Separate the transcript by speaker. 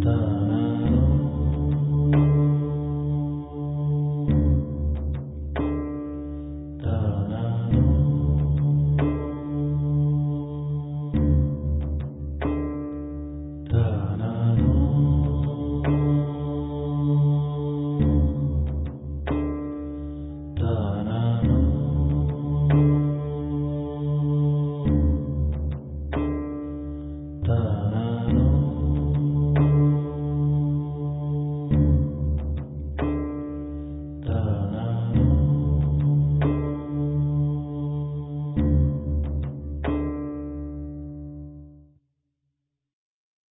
Speaker 1: The.